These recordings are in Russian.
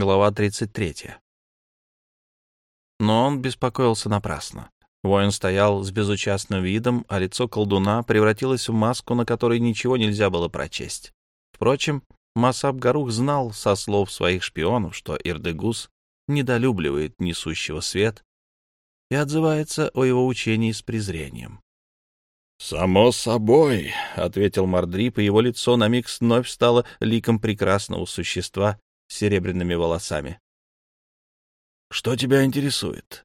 Глава 33. Но он беспокоился напрасно. Воин стоял с безучастным видом, а лицо колдуна превратилось в маску, на которой ничего нельзя было прочесть. Впрочем, Масаб Гарух знал со слов своих шпионов, что Ирдегус недолюбливает несущего свет и отзывается о его учении с презрением. «Само собой», — ответил Мардрип, и его лицо на миг вновь стало ликом прекрасного существа с серебряными волосами. «Что тебя интересует?»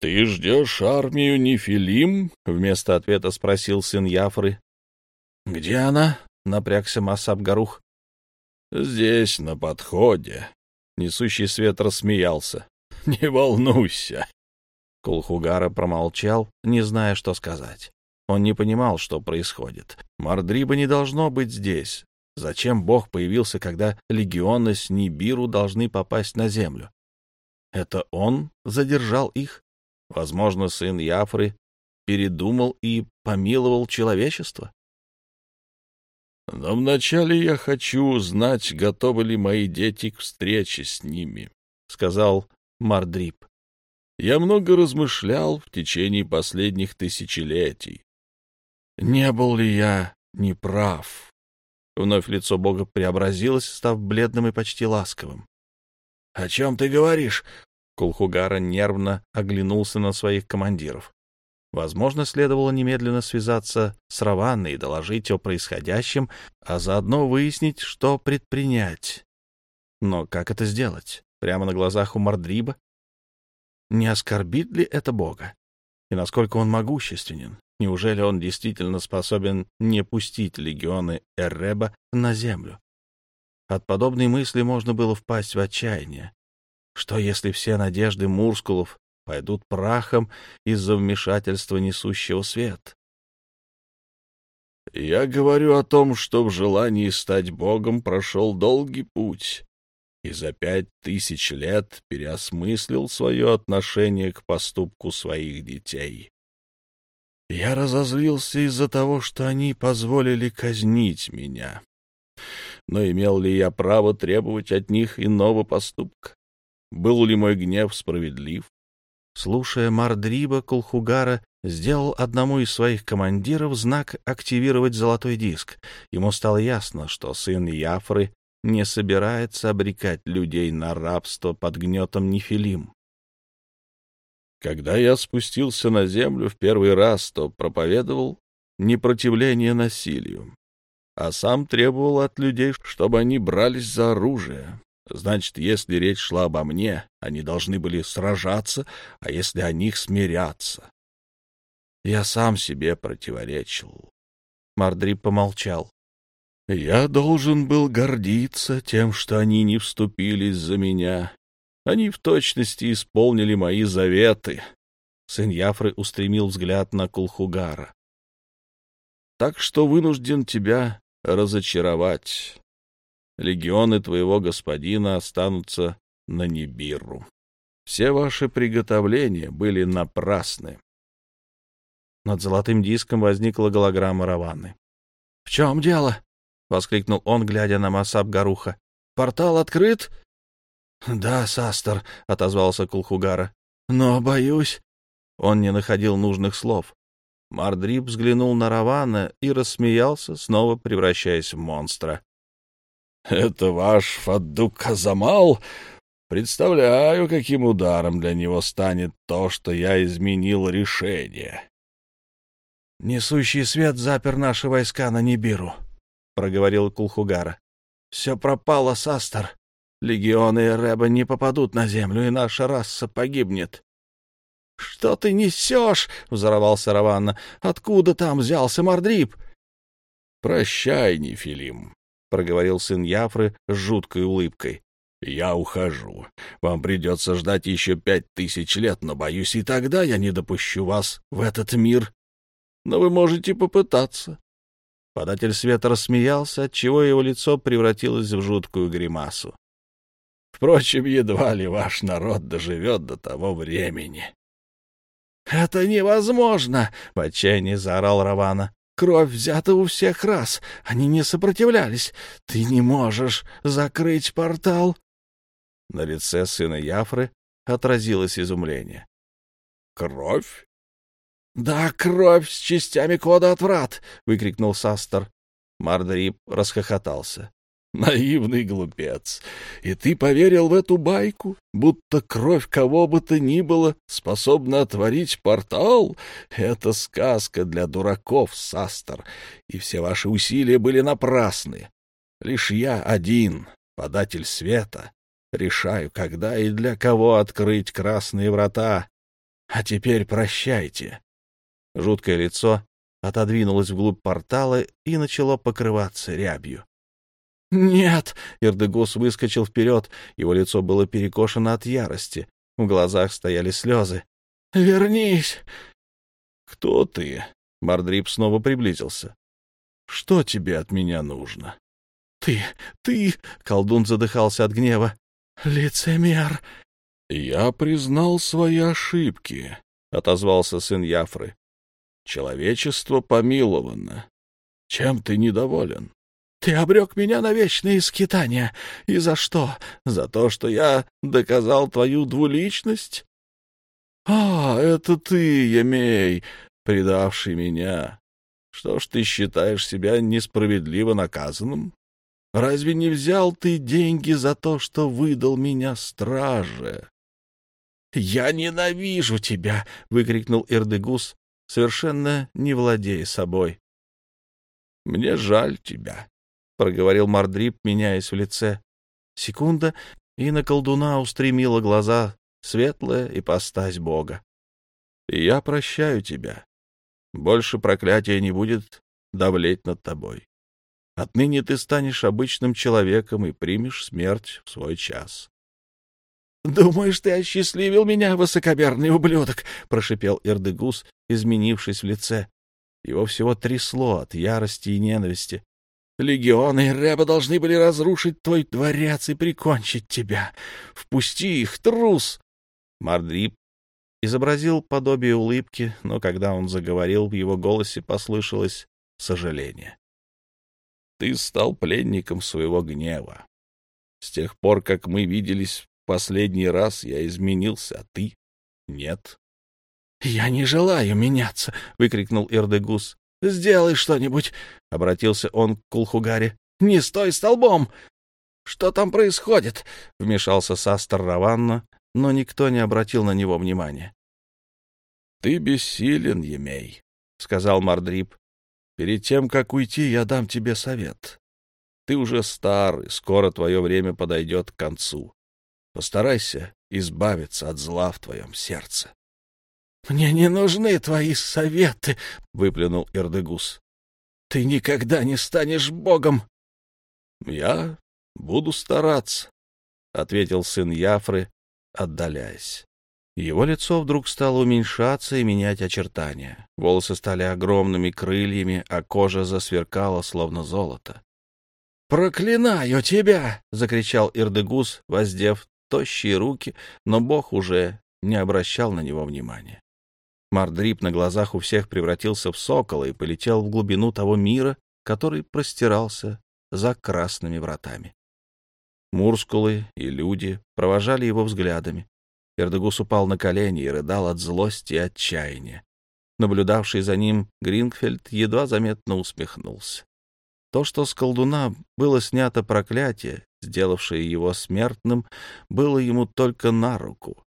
«Ты ждешь армию Нефилим?» — вместо ответа спросил сын Яфры. «Где она?» — напрягся Масаб Гарух. «Здесь, на подходе». Несущий свет рассмеялся. «Не волнуйся». Кулхугара промолчал, не зная, что сказать. Он не понимал, что происходит. Мардриба не должно быть здесь. Зачем Бог появился, когда легионы с Нибиру должны попасть на землю? Это он задержал их? Возможно, сын Яфры передумал и помиловал человечество? Но вначале я хочу узнать, готовы ли мои дети к встрече с ними, — сказал Мардрип. Я много размышлял в течение последних тысячелетий. Не был ли я неправ? Вновь лицо Бога преобразилось, став бледным и почти ласковым. — О чем ты говоришь? Кулхугара нервно оглянулся на своих командиров. Возможно, следовало немедленно связаться с Раванной и доложить о происходящем, а заодно выяснить, что предпринять. Но как это сделать? Прямо на глазах у Мардриба? Не оскорбит ли это Бога? И насколько он могущественен? Неужели он действительно способен не пустить легионы Эрреба на землю? От подобной мысли можно было впасть в отчаяние. Что, если все надежды Мурскулов пойдут прахом из-за вмешательства несущего свет? Я говорю о том, что в желании стать Богом прошел долгий путь и за пять тысяч лет переосмыслил свое отношение к поступку своих детей. Я разозлился из-за того, что они позволили казнить меня. Но имел ли я право требовать от них иного поступка? Был ли мой гнев справедлив? Слушая Мардриба, Кулхугара сделал одному из своих командиров знак активировать золотой диск. Ему стало ясно, что сын Яфры не собирается обрекать людей на рабство под гнетом Нефилим. Когда я спустился на землю в первый раз, то проповедовал непротивление насилию, а сам требовал от людей, чтобы они брались за оружие. Значит, если речь шла обо мне, они должны были сражаться, а если о них смиряться. Я сам себе противоречил. Мардрип помолчал. Я должен был гордиться тем, что они не вступились за меня, они в точности исполнили мои заветы. Сын Яфры устремил взгляд на Кулхугара. Так что вынужден тебя разочаровать. Легионы твоего господина останутся на Нибиру. Все ваши приготовления были напрасны. Над золотым диском возникла голограмма Раванны. — В чем дело? — воскликнул он, глядя на Масаб Гаруха. — Портал открыт? — Да, Састер, — отозвался Кулхугара. — Но, боюсь... Он не находил нужных слов. Мардрип взглянул на Равана и рассмеялся, снова превращаясь в монстра. — Это ваш Фаддук Казамал? Представляю, каким ударом для него станет то, что я изменил решение. — Несущий свет запер наши войска на Нибиру, — проговорил Кулхугара. — Все пропало, Састер. Легионы Рэба не попадут на землю, и наша раса погибнет. — Что ты несешь? — взорвался Раванна. — Откуда там взялся Мордрип? — Прощай, Нефилим, — проговорил сын Яфры с жуткой улыбкой. — Я ухожу. Вам придется ждать еще пять тысяч лет, но, боюсь, и тогда я не допущу вас в этот мир. Но вы можете попытаться. Податель света рассмеялся, отчего его лицо превратилось в жуткую гримасу. Впрочем, едва ли ваш народ доживет до того времени. — Это невозможно! — в отчаянии заорал Равана. — Кровь взята у всех раз. Они не сопротивлялись. Ты не можешь закрыть портал. На лице сына Яфры отразилось изумление. «Кровь?» «Да, кровь с частями кода отврат!» — выкрикнул Састер. Мардрип расхохотался. Наивный глупец. И ты поверил в эту байку, будто кровь кого бы то ни было способна отворить портал? Это сказка для дураков, Састер, и все ваши усилия были напрасны. Лишь я один, податель света, решаю, когда и для кого открыть красные врата. А теперь прощайте. Жуткое лицо отодвинулось вглубь портала и начало покрываться рябью. «Нет!» — Ирдегус выскочил вперед. Его лицо было перекошено от ярости. В глазах стояли слезы. «Вернись!» «Кто ты?» — Мардрип снова приблизился. «Что тебе от меня нужно?» «Ты! Ты!» — колдун задыхался от гнева. «Лицемер!» «Я признал свои ошибки», — отозвался сын Яфры. «Человечество помиловано. Чем ты недоволен?» Ты обрек меня на вечные скитания. И за что? За то, что я доказал твою двуличность? А, это ты, Емей, предавший меня. Что ж ты считаешь себя несправедливо наказанным? Разве не взял ты деньги за то, что выдал меня страже? «Я ненавижу тебя!» — выкрикнул Ирдегус, совершенно не владея собой. «Мне жаль тебя», — проговорил Мардрип, меняясь в лице. Секунда, и на колдуна устремила глаза светлая ипостась Бога. — Я прощаю тебя. Больше проклятия не будет давлеть над тобой. Отныне ты станешь обычным человеком и примешь смерть в свой час. — Думаешь, ты осчастливил меня, высокомерный ублюдок? — прошипел Ирдегус, изменившись в лице. Его всего трясло от ярости и ненависти. Легионы Рэба должны были разрушить твой дворец и прикончить тебя. Впусти их, трус!» Мардрип изобразил подобие улыбки, но когда он заговорил, в его голосе послышалось сожаление. «Ты стал пленником своего гнева. С тех пор, как мы виделись в последний раз, я изменился, а ты — нет». «Я не желаю меняться!» — выкрикнул Ирдегус. Сделай что-нибудь, — обратился он к Кулхугаре. — Не стой столбом! Что там происходит? — вмешался Састер Раванна, но никто не обратил на него внимания. — Ты бессилен, Емей, — сказал Мардрип. — Перед тем, как уйти, я дам тебе совет. Ты уже стар, и скоро твое время подойдет к концу. Постарайся избавиться от зла в твоем сердце. «Мне не нужны твои советы», — выплюнул Ирдегус. «Ты никогда не станешь богом». «Я буду стараться», — ответил сын Яфры, отдаляясь. Его лицо вдруг стало уменьшаться и менять очертания. Волосы стали огромными крыльями, а кожа засверкала, словно золото. «Проклинаю тебя!» — закричал Ирдегус, воздев тощие руки, но бог уже не обращал на него внимания. Мардрип на глазах у всех превратился в сокола и полетел в глубину того мира, который простирался за красными вратами. Мурскулы и люди провожали его взглядами. Эрдегус упал на колени и рыдал от злости и отчаяния. Наблюдавший за ним Грингфельд едва заметно усмехнулся. То, что с колдуна было снято проклятие, сделавшее его смертным, было ему только на руку.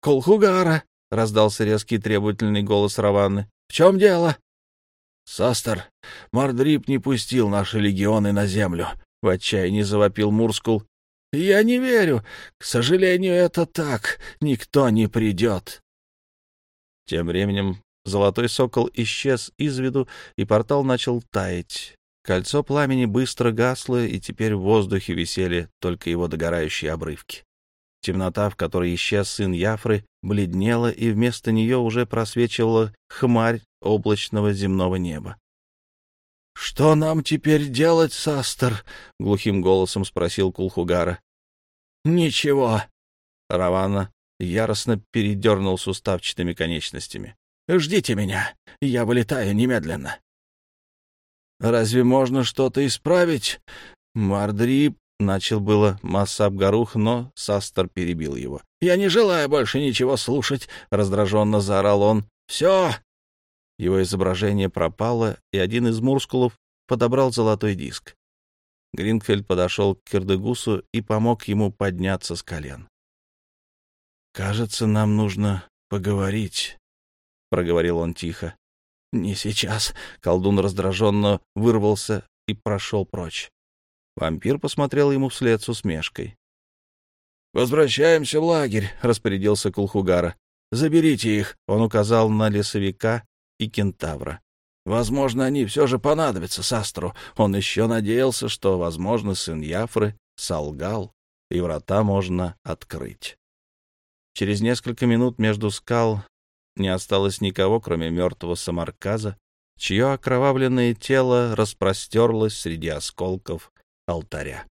«Колхугара!» — раздался резкий требовательный голос Раванны. — В чем дело? — Састер, Мардрип не пустил наши легионы на землю, — в отчаянии завопил Мурскул. — Я не верю. К сожалению, это так. Никто не придет. Тем временем золотой сокол исчез из виду, и портал начал таять. Кольцо пламени быстро гасло, и теперь в воздухе висели только его догорающие обрывки. Темнота, в которой исчез сын Яфры, бледнела, и вместо нее уже просвечивала хмарь облачного земного неба. — Что нам теперь делать, Састер? — глухим голосом спросил Кулхугара. — Ничего. Равана яростно передернул суставчатыми конечностями. — Ждите меня. Я вылетаю немедленно. — Разве можно что-то исправить? Мардрип Начал было Массаб Гарух, но Састер перебил его. «Я не желаю больше ничего слушать!» — раздраженно заорал он. «Все!» Его изображение пропало, и один из мурскулов подобрал золотой диск. Гринфельд подошел к Кирдегусу и помог ему подняться с колен. «Кажется, нам нужно поговорить», — проговорил он тихо. «Не сейчас». Колдун раздраженно вырвался и прошел прочь. Вампир посмотрел ему вслед с усмешкой. «Возвращаемся в лагерь», — распорядился Кулхугара. «Заберите их», — он указал на лесовика и кентавра. «Возможно, они все же понадобятся Састру. Он еще надеялся, что, возможно, сын Яфры солгал, и врата можно открыть». Через несколько минут между скал не осталось никого, кроме мертвого самарказа, чье окровавленное тело распростерлось среди осколков алтаря.